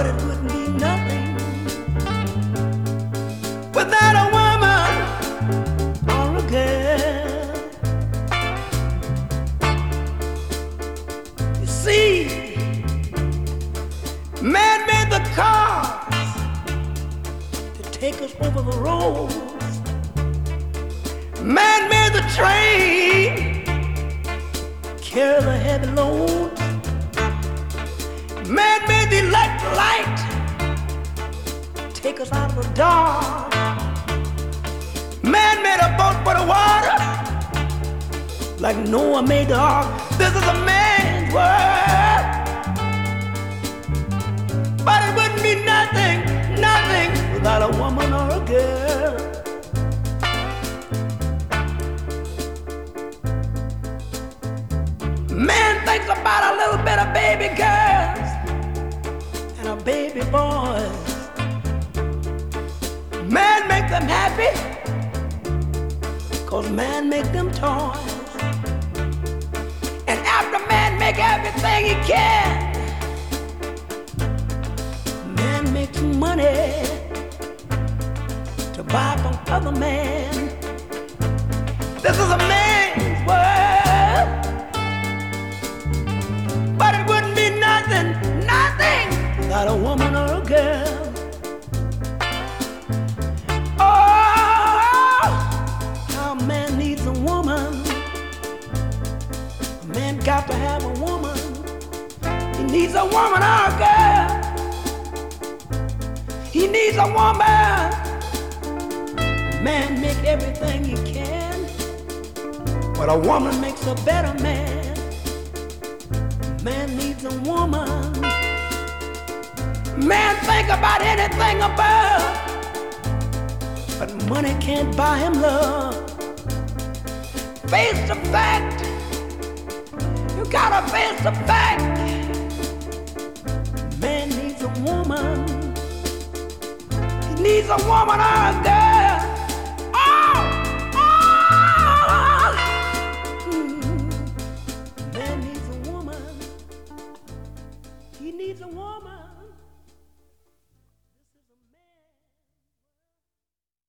But it wouldn't be nothing without a woman or a girl. You see, man made the cars to take us over the roads. Man made the train carry the heavy loads. Light take us out of the dark. Man made a boat for the water like Noah made the ark. This is a man's world. But it wouldn't be nothing, nothing without a woman or a girl. Man thinks about a little bit of baby girls baby boys. Man make them happy, cause man make them toys. And after man make everything he can, man makes money to buy from other men. This is a without a woman or a girl. Oh, a man needs a woman. A man got to have a woman. He needs a woman or a girl. He needs a woman. Man make everything he can, but a woman makes a better man. Man needs a woman. Man think about anything above, but money can't buy him love. Face the fact, you gotta face the fact. Man needs a woman, he needs a woman or a girl. needs a woman.